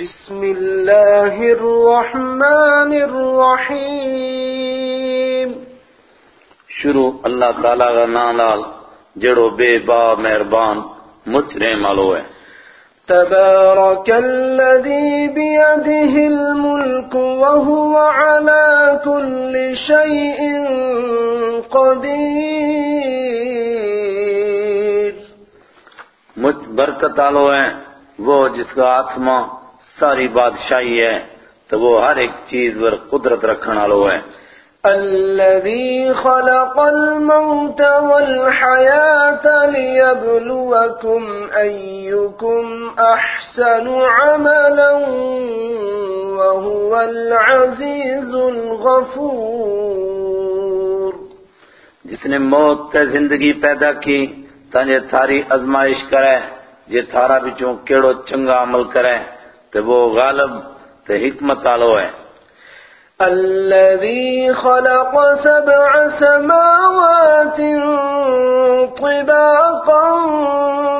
بسم الله الرحمن الرحيم. شروع اللہ تعالیٰ کا نام لال جڑو بے با مہربان مچرے مالو ہے تبارك الذي بيده الملك وهو على كل شيء قدير مجھ برکت آلو ہے وہ جس کا آتما ساری بادشاہی ہے تو وہ ہر ایک چیز پر قدرت رکھن آلو ہے۔ الذي خلق الموت والحياة ليبلوكم أيكم أحسن عملا وهو العزيز الغفور۔ جس نے موت تے زندگی پیدا کی تانجے تھاری ازمائش کرے جے تھارا بچوں کیڑو چنگا عمل کرے۔ تو وہ غالب تے حکمت آلو ہے۔ الذي خلق سبع سماوات طباقا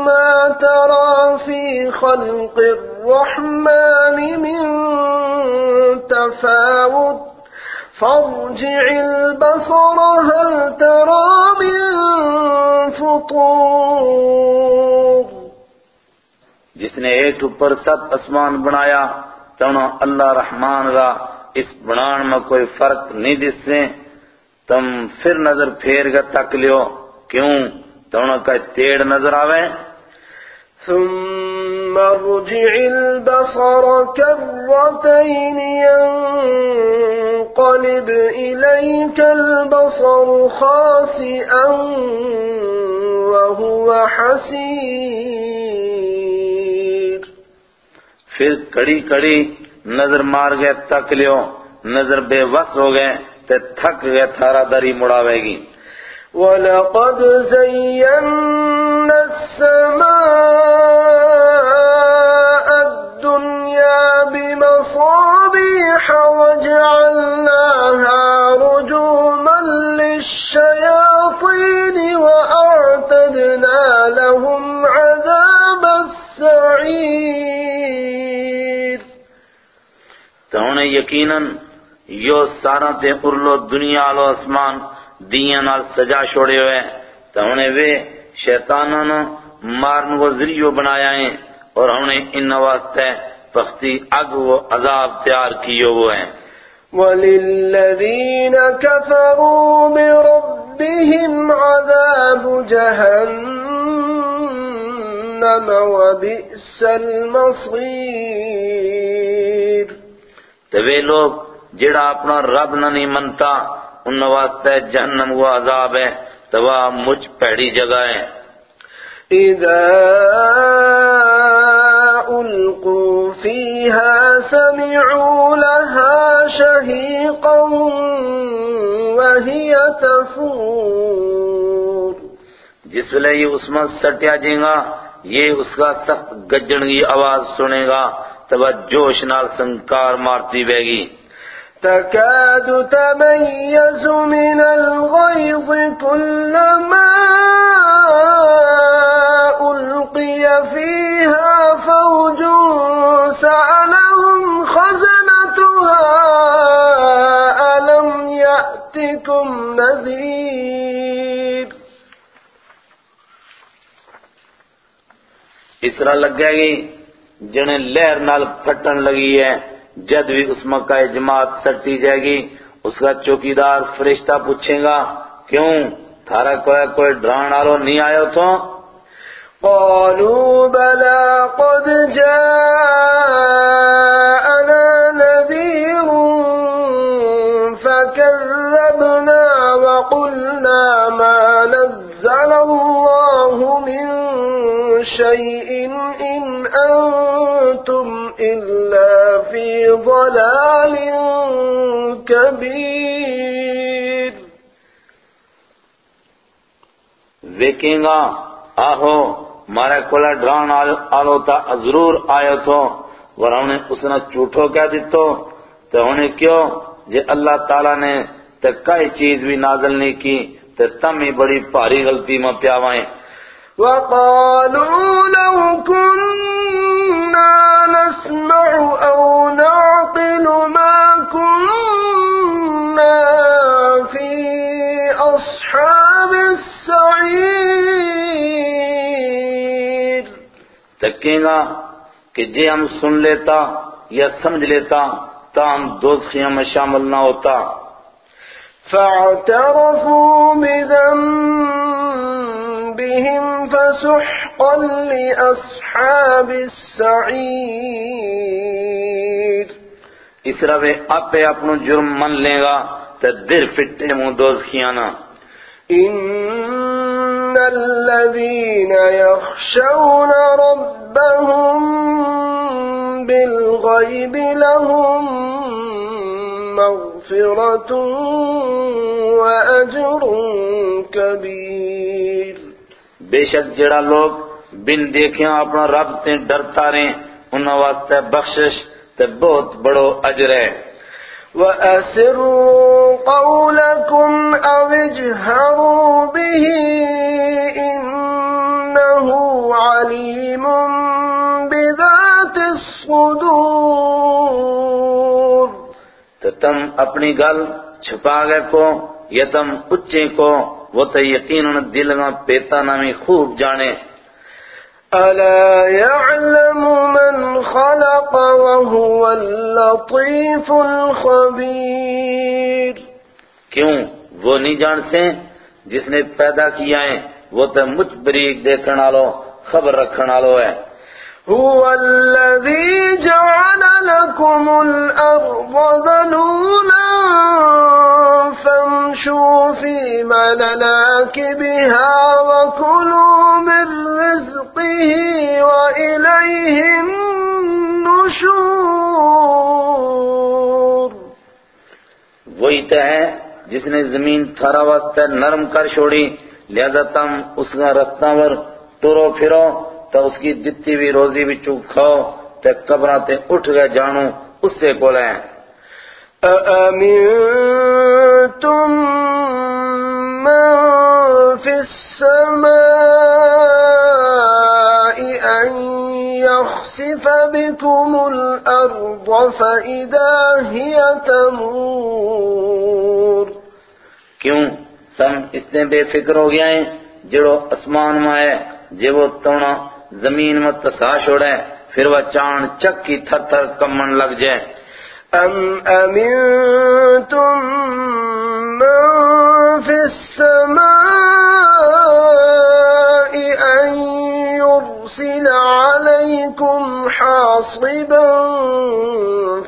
ما ترى في خلق الرحمن من تفاوت۔ فارجع البصر هل ترى من فطور۔ جس نے ایک اوپر سب اسمان بنایا، تو اللہ رحمان را اس بنان میں کوئی فرق نہیں دس سے تم پھر نظر پھیر گا تک لیو۔ کیوں؟ تو کا تیڑ نظر آوے۔ ثم ارجع البصر كرتين ينقلب إليك البصر خاسئا وهو حسير پھر کڑی کڑی نظر مار گئے، تک لیو، نظر بے وس ہو گئے، تے تھک گئے، تھارا دری مڑاوے گی۔ وَلَقَدْ زَيَّنَّا السَّمَاءَ الدُّنْيَا بِمَصَابِيحَ وَجَعَلْنَاهَا رُجُومًا لِلشَّيَاطِينِ وَأَعْتَدْنَا لَهُمْ عَذَابَ السَّعِيرِ تو انہیں یقیناً یو سارا تے ارلو دنیا آلو اسمان دیاں نال سجا چھوڑے ہوئے تو انہیں وے شیطانوں نے مارن کو ذریعہ بنایا ہے اور انہیں ان واسطے پختی اگ و عذاب تیار کیے ہوئے ہیں۔ وَلِلَّذِينَ كَفَرُوا بِرَبِّهِمْ عَذَابُ جَهَنَّمَ وَبِئْسَ الْمَصِيرُ تو وہ لوگ جڑا اپنا رب نہ نہیں منتا ان واسطے جہنم کو عذاب ہے تو وہ مجھ پیڑی جگہ ہے۔ إِذَا أُلْقُوا فِيهَا سَمِعُوا لَهَا شَهِيقًا وَهِيَ تَفُورُ۔ جس ویلے یہ اس میں سٹیا جائیں گا یہ اس کا سخت گجن کی آواز سنے گا۔ تب جوش نال سنکار مارتی بے گی۔ تكاد تميز من الغيظ كلما ألقي فيها فوج سألهم خزنتها ألم يأتكم نذير اس طرح لگ گئے گی جنہیں لہر نال پھٹن لگی ہے۔ جد بھی اس مکہ جماعت سٹی جائے گی، اس کا چوکیدار فرشتہ پوچھیں گا، کیوں؟ تھارا کوئی کوئی ڈران آلو نہیں آئے تو قالوا بلى قد جاءنا نذير فكذبنا وقلنا ما نزل الله من شيء ضلال كبير. ویکیں گا آہو مارے کولا ڈران آلو تا ضرور آئے تو اور انہیں اس نے چوٹو کیا دیتو تو انہیں کیوں جے اللہ تعالیٰ نے تو کئی چیز بھی نازل نہیں کی تو تم ہی بڑی پاری غلطی میں پیاوائیں وقالوا لو كنا تکینا کہ جے ہم سن لیتا یا سمجھ لیتا تا ہم دوزخیاں میں شامل نہ ہوتا۔ فَاعْتَرَفُوا بِذَنْبِ بذنبهم فسحقا لأصحاب السعير اس روے آپ اپنو جرم من لے گا تو در فٹے منہ دوزخیانا۔ إن الذين يخشون ربهم بالغيب لهم مغفرة وأجر كبير۔ بے شک جڑا لوگ بن دیکھیں اپنا رب تے ڈرتا رہے ان واسطے بخشش تے بہت بڑو اجر ہے۔ وَأَسِرُّوا قَوْلَكُمْ أَوْ اجْهَرُوا بِهِ إِنَّهُ عَلِيمٌ بِذَاتِ الصُّدُورِ۔ تو تم اپنی گل چھپا گئے کو یا تم اچھے کو؟ وہ تو یقیناً دل میں پیتا نامی خوب جانے۔ ألا يعلم من خلق وهو اللطيف الخبير۔ کیوں؟ وہ نہیں جانتے جس نے پیدا کیا ہے۔ وہ تو مجھ بریک دیکھن آلو خبر رکھن آلو ہے۔ هو الذي جعل لكم الأرض ذلولا فامشوا في مناكبها وكلوا من رزقه وإليه النشور. وہی تو ہے جس نے زمین تھرا واسطے نرم کر چھوڑی، لہذا تم اس کا رستہ ور ٹرو پھرو، تو اس کی جتنی بھی روزی بھی چوک کھاؤ تو قبرہ تے اٹھ گئے جانو، اس سے بولیں أأمنتم من في السماء أن يخسف بكم الأرض فإذا هي تمور کیوں؟ تم اتنے بے فکر ہو گیا ہیں جڑو اسمان میں ہے، جے وہ تونا زمین میں تسا چھوڑے پھر وہ چاند چک کی تھر تھر کمن لگ جائے۔ أم أمنتم من في السماء أن يرسل عليكم حاصبا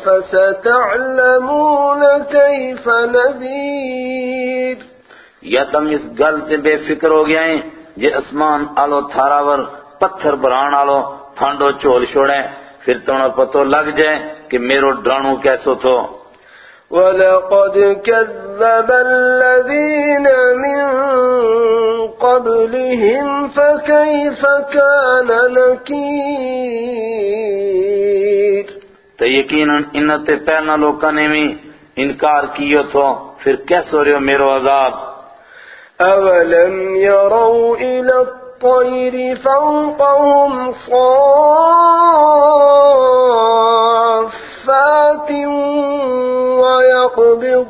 فستعلمون كيف نذير یا تم اس گل سے بے فکر ہو گیا ہیں جے اسمان آلو، تھاراور، پتھر بران آلو، پھانڈو، چول چھوڑے پھر تمہیں پتو لگ جائے۔ کہ میرو ڈرانو کیسو تھو؟ ولقد كذب الذين من قبلهم فكيف كان نكير تو یقیناً انتے پہلنا لوکاں نے بھی انکار کیو تھو پھر کیسو رہو میرو عذاب؟ أولم يروا إلى الطير فوقهم صافات ويقبض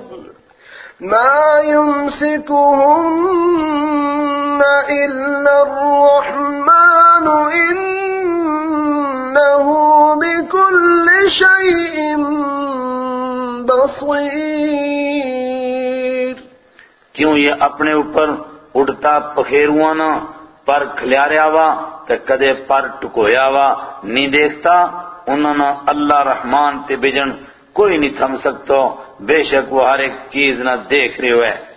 ما يمسكهن إلا الرحمن إنه بكل شيء بصير کیوں یہ اپنے اوپر اڑتا پخیروا نا پر کھلیاریا وا تے کدے پر ٹکویا وا نہیں دیکھتا؟ انہوں نے اللہ رحمان تے بجن کوئی نہیں تھم سکتو۔ بے شک وہ ہر ایک چیز نہ دیکھ رہے ہوئے۔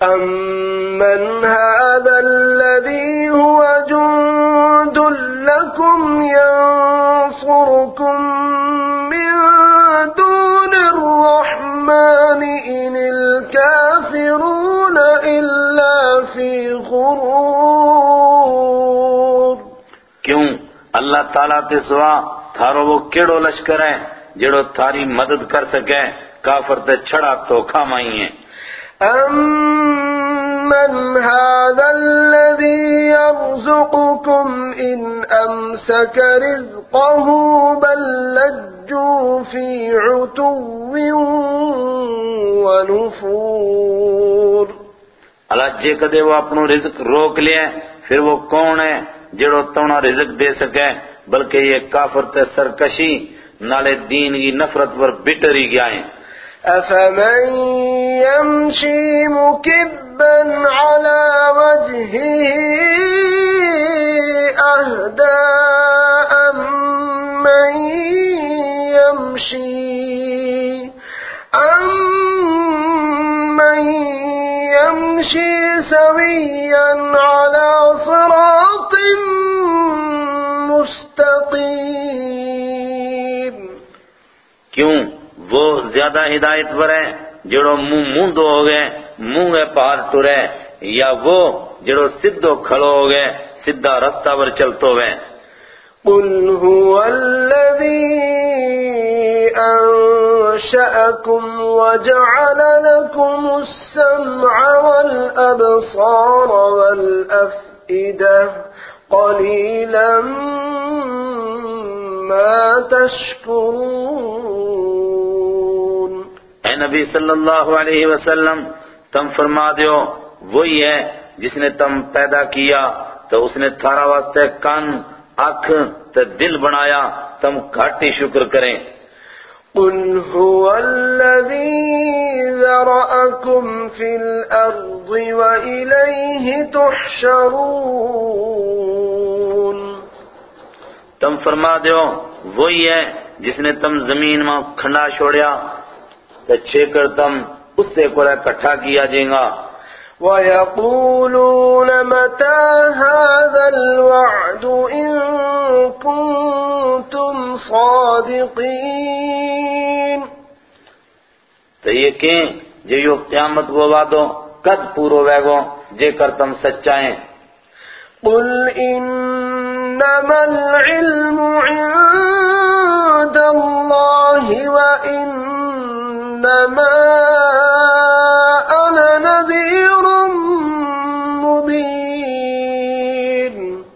أَمَّنْ هَذَا الَّذِي هُوَ جُندٌ لَكُمْ يَنصُرُكُم مِّن دُونِ الرَّحْمَٰنِ إِنِ الْكَافِرُونَ إِلَّا فِي غُرُورٍ۔ کیوں؟ اللہ تعالیٰ تے سوا تھارو وہ کیڑو لشکر ہے جڑو تھاری مدد کر سکے کافر تے چھڑا تو کھامائی ہیں۔ أَمَّنْ هَذَا الَّذِي يَرْزُقُكُمْ إِنْ أَمْسَكَ رِزْقَهُ بَل لَّجُّوا فِي عُتُوٍّ وَنُفُورٍ۔ اللہ جے کدے وہ اپنو رزق روک لیا پھر وہ کون ہے جڑو تونا رزق دے سکے بلکہ یہ کافر تے سرکشی، نالے دین کی نفرت پر بٹر ہی گیا ہے أفمن يمشي مكبا على وجهه أهدى أمن يمشي أمن يمشي سويا على کیوں؟ وہ زیادہ ہدایت پر ہے، جڑو منہ منہ دو ہو گئے، منہ گئے پار ٹرے یا وہ جڑو سدھو کھڑو ہو گئے سدھا رستہ پر چلتو ہوئے قل هو الذي أنشأكم وجعل لكم السمع والأبصار والأفئدة قليلا ما تشكرون اے نبی صلی اللہ علیہ وسلم تم فرما دیو وہی ہے جس نے تم پیدا کیا تو اس نے تھارا واسطے کان اکھ تے دل بنایا تم گھاٹی شکر کریں۔ قل هو الذي ذرأكم في الأرض وإليه تحشرون۔ تم فرما دیو وہی ہے جس نے تم زمین میں کھنڈا چھوڑیا تے چھیکر تم اس سے کو اکٹھا کیا جائیں گا۔ ويقولون متى هذا الوعد إن كنتم صادقين۔ تو یہ کہ جو یہ قیامت کو وعدو کد پورو ویگو جے کر تم سچائیں۔ قل إنما العلم عند الله وإنما أنا نذير مبين.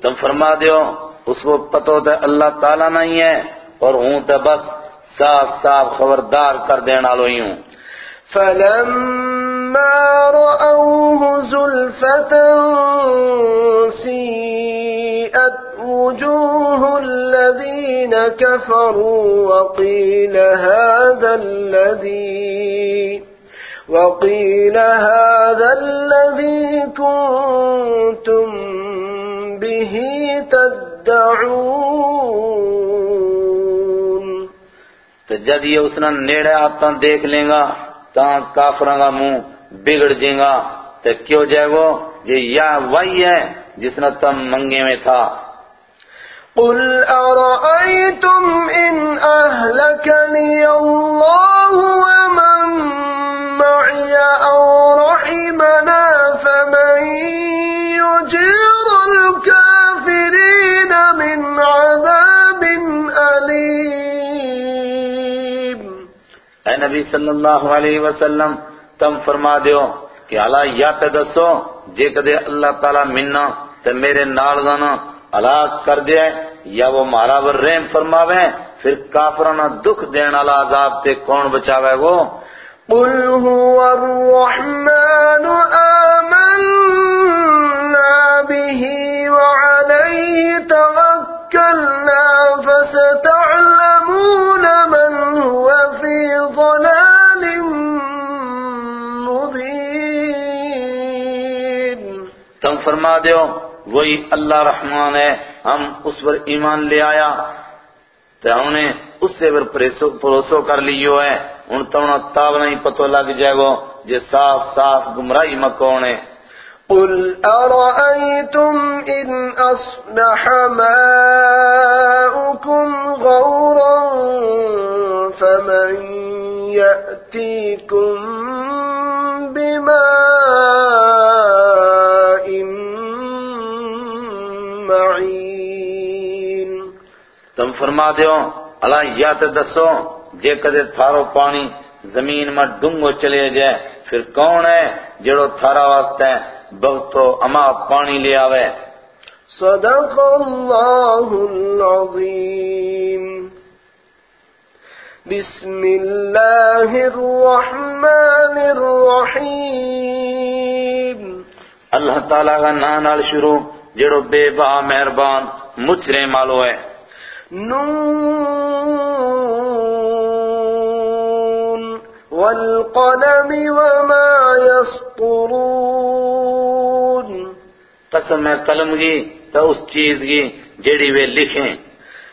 تم فرما دیو اس کو پتو تے اللہ تعالیٰ نہیں ہے اور ہوں تے بس صاف صاف خبردار کر دینا لو ہی ہوں۔ فلما رأوه زلفة سيئت وجوه الذين كفروا وقيل هذا الذي وقيل هذا الذي كنتم به تدعون تو جد یہ اس نے نیڑے آتا دیکھ لیں گا، تاں کافروں کا منہ بگڑ جائے گا، تو کیوں جائے وہ؟ یہ یا وہی ہے جس نے تم منگے میں تھا۔ قل أرأيتم إن أهلكني الله ومن معي أو رحمنا فمن يجير الكافرين من عذاب أليم. اے نبی صلی اللہ علیہ وسلم، تم فرما دیو کہ اللہ یا تے دسو، جے کدے اللہ تعالیٰ منا تے میرے نال گانا ہلاک کر دے یا وہ مارا ور رحم فرماوے پھر کافرانہ دکھ دین والا عذاب تے کون بچاوے گو قل هو الرحمن آمنا به وعليه توكلنا فستعلمون من هو في ضلال مبين. تم فرما دیو وہی اللہ رحمان ہے، ہم اس پر ایمان لے آیا۔ تو ہم نے اس سے پر پروسو کر لیو ہے۔ ان تمنا تاب نہیں پتو لگ جائے گو جے صاف صاف گمراہی مکون ہے قل أرأيتم إن أصبح ماؤكم غورا فمن يأتيكم بماء معين تم فرما دیو اللہ یا تے دسو جے کدے تھارو پانی زمین میں ڈنگو چلے جائے پھر کون ہے جڑو تھارا واسطے بہتو اما پانی لے آوے؟ صدق الله العظيم بسم الله الرحمن الرحيم اللہ تعالیٰ کا نام نال شروع جڑو بے با مہربان مچرے مالو ہے۔ نون والقلم وما يسطرون۔ قسم ہے قلم کی تو اس چیز کی جیڑی وہ لکھیں۔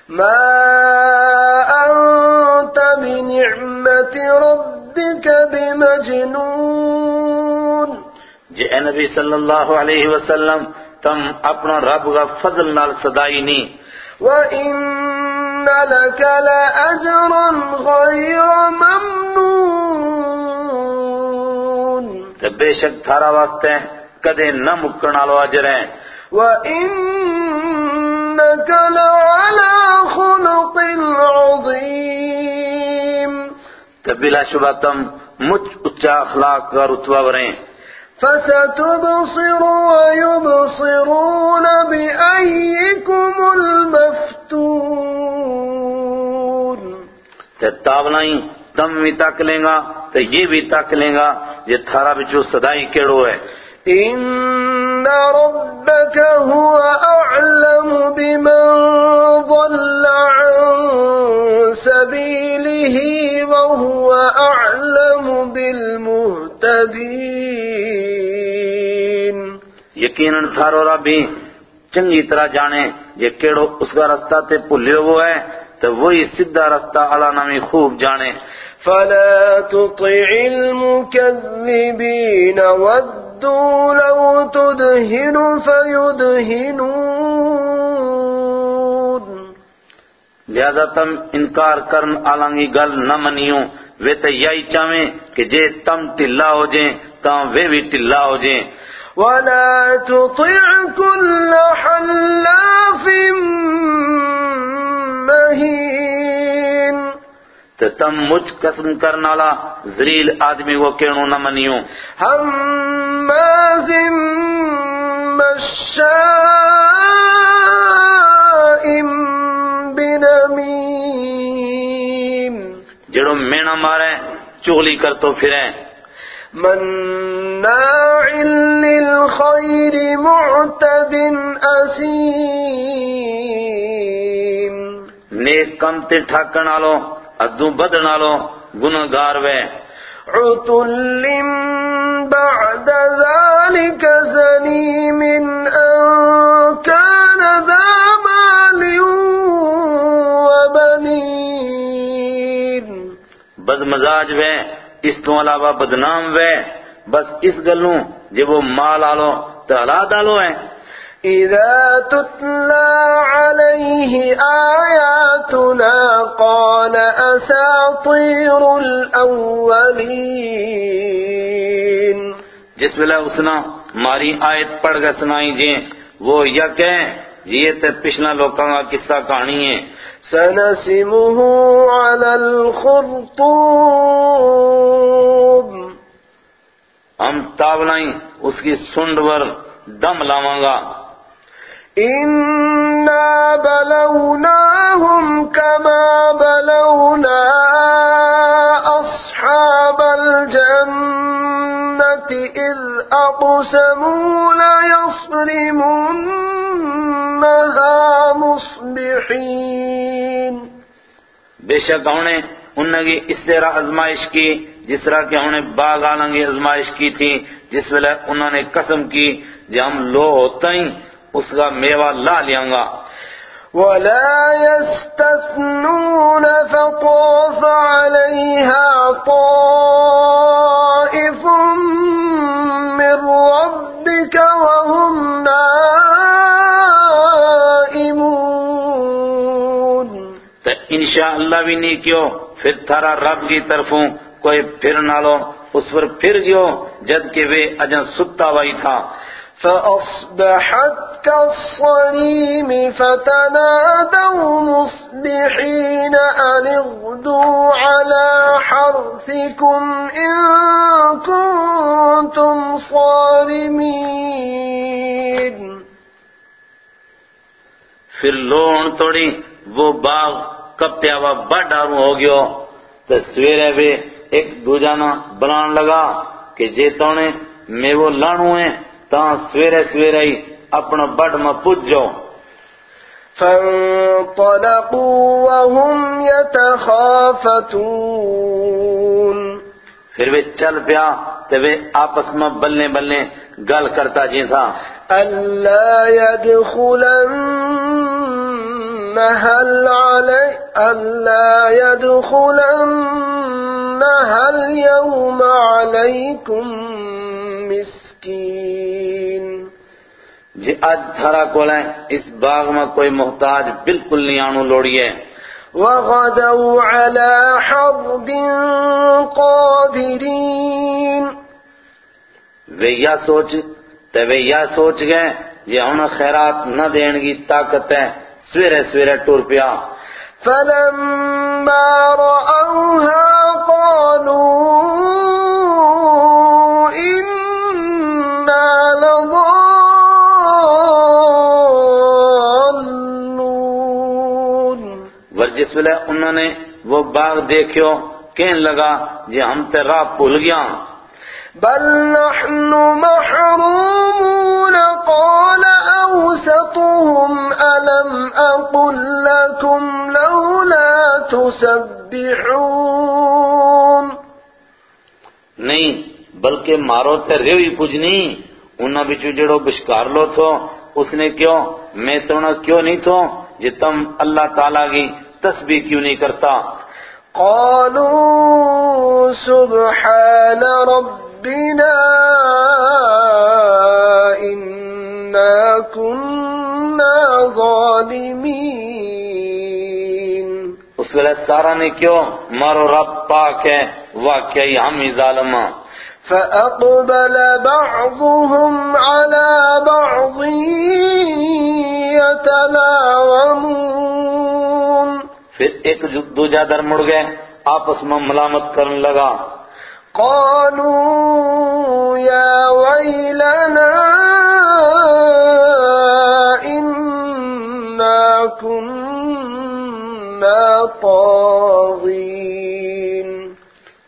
ما أنت بنعمة ربك بمجنون۔ جے اے نبی صلی اللہ علیہ وسلم تم اپنا رب کا فضل نال صدائی نہیں وإن لك لأجرا غير ممنون۔ تو بے شک تھارا واسطے کدے نہ مکن آلو اجر ہیں۔ وإنك لعلى خلق عظيم۔ تو بلا شبہ تم مجھ اچھا اخلاق کا رتبہ بریں فستبصر ويبصرون بأيكم المفتون. تے تاولائیں تم بھی تک لیں گا تو یہ بھی تک لیں گا یہ تھارا بچو صدائی کیڑو ہے۔ إن ربك هو أعلم بمن ضل عن سبيله وهو أعلم بالمهتدين یقیناً تھارو رب بھی چنگی طرح جانے یہ کیڑو اس کا رستہ تے پلیو وہ ہے تو وہی سدھا رستہ اللہ نامی خوب جانے۔ فلا تطع المكذبين ودوا لو تدهن فيدهنون لہذا تم انکار کرن آلانگی گل نہ منیوں وہ تو یہی چاہیں کہ جے تم ٹلا ہو جائیں تاں وہ بھی ٹلا ہو جائیں ولا تطع كل حلاف مهين تو تم مجھ قسم کرنالا ذلیل آدمی کو کہنو نہ منیوں هماز مشاء بنميم جڑو مینا مارے چغلی کر تو پھریں مناع للخير معتد أثيم نیک کم تے ٹھاکن آلو ادو بدن آلو گناہگار وے۔ عتل بعد ذلك زنيم أن كان ذا مال مزاج وے اس تو علاوہ بدنام وے۔ بس اس گلوں جب وہ مال آلو تو حالات آلو ہیں۔ إذا تتلى عليه آياتنا قال أساطير الأولين. جس ویلے اسنا ماری آیت پڑھ گئے سنائی جیں وہ یا کہیں یہ تے پچھلا لوکاں کا قصہ کہانی ہے۔ سنسمه على الخرطوم. ہم تاولائیں اس کی سنڈ ور دم لاواں گا۔ إنا بلوناهم كما بلونا أصحاب الجنة إذ أقسموا ليصرمنها مصبحين بے شک انہیں انہوں نے اس طرح ازمائش کی، جس طرح کہ انہوں نے باغ آلنگی ازمائش کی تھی، جس ویلے انہوں نے قسم کی جو ہم لو ہوتا ہی اس کا میوہ لا لیاں گا۔ ولا يستثنون فطاف عليها طائف من ربك وهم نائمون۔ تو انشاءاللہ بھی نہیں کیوں پھر تھارا رب کی طرفوں کوئی پھر نہ لو اس پر پھر گیو جد کہ وہ اجن ستا وائی تھا۔ فأصبحت كالصريم فتنادوا مصبحين أن اغدوا على حرثكم إن كنتم صارمين. پھر لون توڑی، وہ باغ کپتیا ہوا بڑھ ڈاروں ہو گیو؟ تو سویرے بھی ایک دوجانا بلان لگا کہ جے تونے میں وہ لانوں ہیں تاں سویرے سویرے ہی اپنا بڑھ میں پوچھ جاؤ فانطلقوا وهم يتخافتون। پھر وہ چل پیا تو وہ آپس میں بلنے بلنے گل کرتا جی تھا ألا يدخلنها العلي ألا يدخلنها اليوم عليكم مسكين۔ جی آج تھارا کول ہے اس باغ میں کوئی محتاج بالکل نہیں آنو لوڑیے وغدوا على حرد قادرين وہ یا سوچ تے وہ یا سوچ گئے جی ہن خیرات نہ دین کی طاقت ہے۔ سویرے سویرے ٹور پیا۔ فلما رأوها ویلے انہوں نے وہ باغ دیکھو کہنے لگا جی ہم تے راہ بھول گیا۔ بل نحن محرومون قال أوسطهم ألم أقل لكم لولا تسبحون؟ نہیں بلکہ مارو تے ریو ہی کچھ نہیں۔ انہاں بچو جڑو بشکار لو تھو اس نے کیوں میں تو نہ کیوں نہیں تھو؟ جی تم اللہ تعالیٰ کی تسبیح کیوں نہیں کرتا؟ قالوا سبحان ربنا إنا كنا ظالمين. اس ویلے سارا نے کیوں؟ مارو رب پاک ہے واقعی ہم ہی ظالم ہیں۔ فأقبل بعضهم على بعض يتلاومون. پھر ایک جو- دوجا در مڑ گئے آپس میں ملامت کرنے لگا۔ قالوا يا ويلنا إنا كنا طاغين۔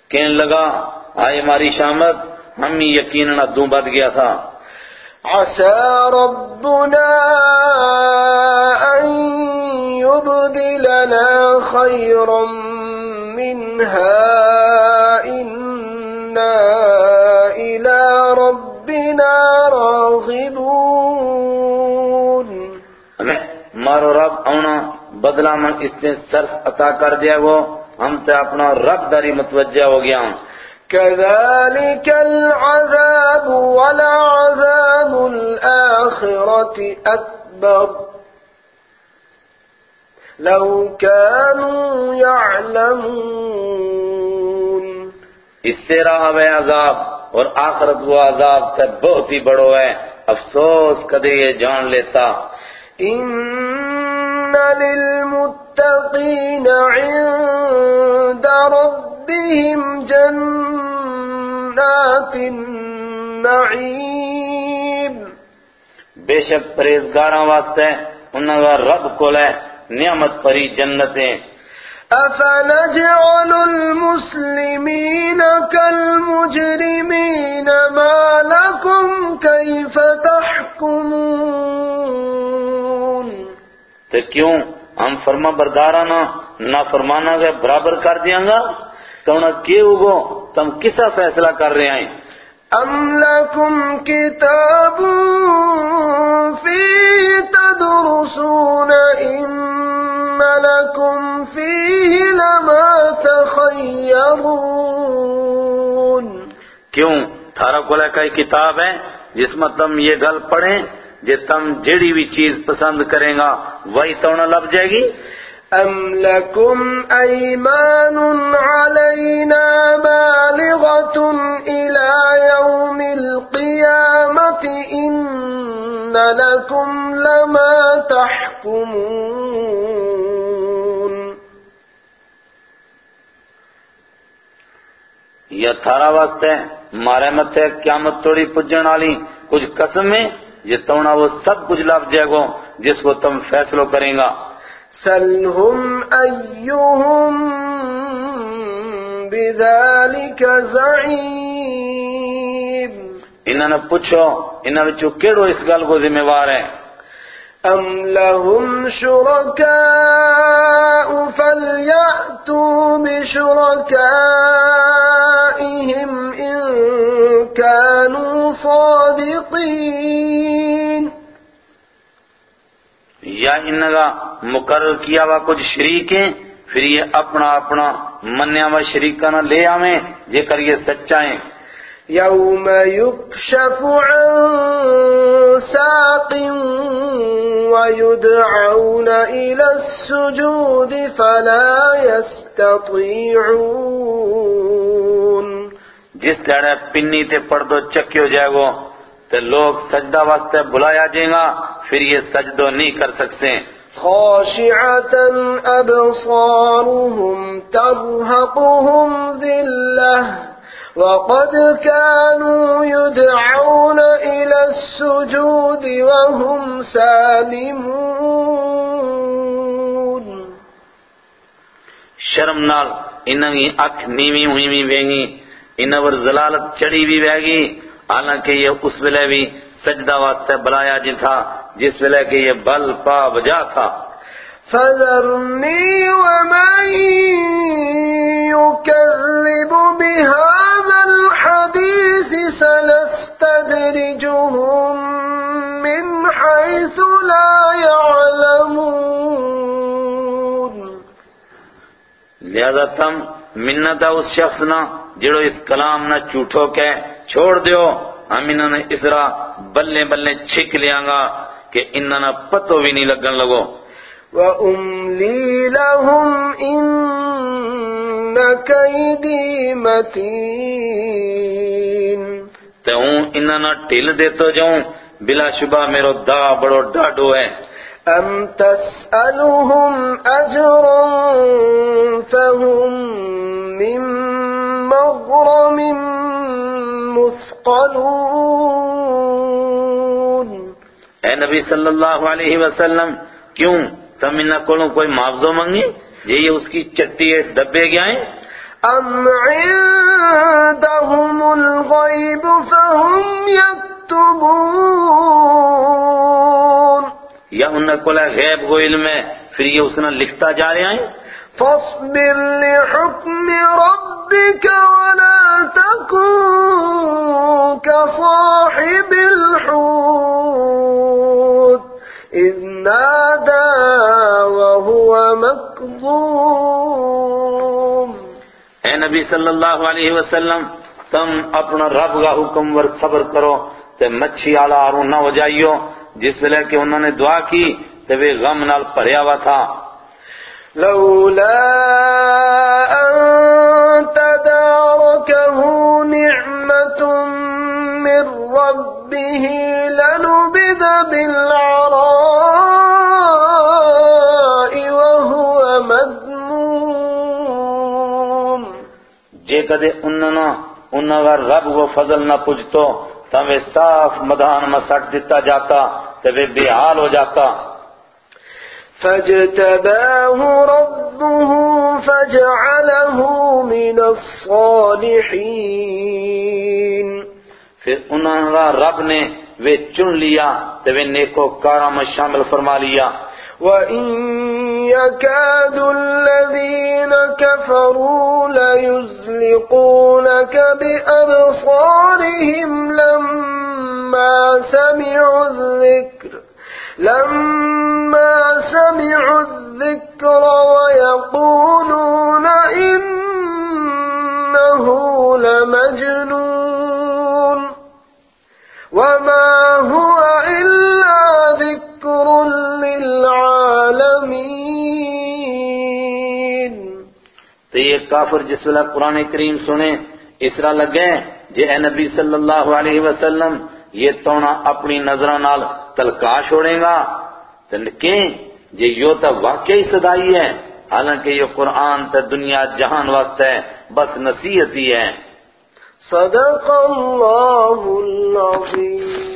کہنے لگا آئے ہماری شامت ہم ہی یقیناً ادوں بد گیا تھا۔ عسى ربنا أن يبدلنا خيرا منها إنا إلى ربنا راغبون. مارو رب آنا بدلہ میں اس نے سرس عطا کر دیا وہ ہم تے اپنا رب داری متوجہ ہو گیا ہوں۔ كذلك العذاب ولعذاب الآخرة أكبر. لو كانوا يعلمون۔ اس سے رہا ہے عذاب اور آخرت وہ عذاب تے بہت ہی بڑو ہے۔ افسوس کدے یہ جان لیتا۔ إن للمتقين عند ربهم جنات النعيم۔ بے شک پرہیزگاراں واسطے انہاں کا رب کول ہے۔ نعمت پری جنتیں۔ أفنجعل المسلمين كالمجرمين ما لكم كيف تحكمون؟ تو کیوں؟ ہم فرما بردارانا نہ فرمانا کے برابر کر دیاں گا۔ تو انہاں کیے ہوگو تم کسا فیصلہ کر رہے ہیں؟ أم لكم كتاب فيه تدرسون إن لكم فيه لما تخيرون کیوں؟ تھارا کولا کئی کتاب ہے، جس میں تم یہ گل پڑھیں، جے تم جیڑی بھی چیز پسند کریں گا، وہی تو نہ لب جائے گی۔ أم لكم أيمان علينا بالغة إلى يوم القيامة إن لكم لما تحكمون یا تھارا واسطے مارے متے قیامت توڑی پجن والی کچھ قسم قسمیں یہ تونا وہ سب کچھ لب جائے گو، جس کو تم فیصلو کریں گا۔ سلهم أيهم بذلك زعيم. انہوں نے پوچھو انہوں نے کیڑو اس گل کو ذمہ وار ہے؟ أم لهم شركاء فليأتوا بشركائهم إن كانوا صادقين. یا ان کا مقرر کیا ہوا کچھ شریک ہیں پھر یہ اپنا اپنا منیا ہوا شریکہ نہ لے آویں جے کر یہ سچائیں۔ يوم يكشف عن ساق ويدعون إلى السجود فلا يستطيعون جس لڑے پنی تے پردو چکی ہو جائے گو تے لوگ سجدہ واسطے بلایا جائیں گا پھر یہ سجدو نہیں کر سکتے خاشعة أبصارهم ترهقهم ذلة، وقد كانوا يدعون إلى السجود وهم سالمون. شرم نال انہاں کی اکھ نیوی ہوئی بھی بہنگی انہاں پر ضلالت چڑی بھی بہگی حالانکہ یہ اس ویلے بھی سجدہ واسطے بلایا جی تھا جس ویلے کہ یہ بل پا بجا تھا۔ فذرني ومن يكذب بهذا الحديث سنستدرجهم من حيث لا يعلمون لہذا تم منت ہے اس شخص نہ جڑو اس کلام نہ چوٹو کے چھوڑ دیو ہم انہوں نے اسرا بلے بلے چھک لیاں گا۔ کہ انہوں نے پتو بھی نہیں لگن لگو۔ وَأُمْلِي لَهُمْ إِنَّ كَيْدِي مَتِينٌ۔ تے ہوں انہوں نے ٹھل دیتو جاؤں بلا شبہ میرو دا بڑو ڈاڈو ہے۔ أَمْ تَسْأَلُهُمْ أَجْرًا فَهُمْ مِنْ مَغْرَمٍ مُثْقَلُونَ۔ اے نبی صلی اللہ علیہ وسلم کیوں؟ تم انہوں کولوں کوئی معاوضہ منگی یہ اس کی چٹی دبے گیا ہیں أَمْ عِندَهُمُ الْغَيْبُ فَهُمْ يَكْتُبُونَ یا انہوں کو غیب کو علم ہے پھر یہ اس نے لکھتا جا رہے ہیں فاصبر لحكم ربك ولا تكن كصاحب الحوت. إذ نادى وهو مكظوم. اے نبی صلی اللہ علیہ وسلم تم اپنا رب کا حکم ور صبر کرو تے مچھی آلا آروں نہ ہو جائیو جس ویلے کہ انہوں نے دعا کی تے وہ غم نال پریا ہوا تھا۔ لولا أن نعمة من ربه لنبذ بالعراء وهو مذموم۔ جے کدے انہوں نے کا رب وہ فضل نہ پجتو تو وہ صاف مدان میں سٹ دیتا جاتا تو بے حال ہو جاتا۔ فاجتباه ربه فجعله من الصالحين. پھر انہوں کا رب نے وہ چن لیا تو وہ نیکو میں شامل فرما لیا۔ وَإِن يَكَادُ الَّذِينَ كَفَرُوا لَيُزْلِقُونَكَ بِأَبْصَارِهِمْ لَمَّا سَمِعُوا الذِّكْرَ لَمَّا سَمِعُوا الذِّكْرَ وَيَقُولُونَ إِنَّهُ لَمَجْنُونَ وَمَا هُوَ إِلَّا ذِكْرٌ لِّلْعَالَمِينَ. تو یہ کافر جس ویلے قرآن کریم سنے، اس طرح لگے جے اے نبی صلی اللہ علیہ وسلم، یہ تونا اپنی نظرہ نال تلکا چھوڑے گا۔ تنکیں کہ یو تا واقعی صدائی ہے۔ حالانکہ یہ قرآن تا دنیا جہان وقت ہے، بس نصیحت ہی ہے۔ صدق اللہ العظیم۔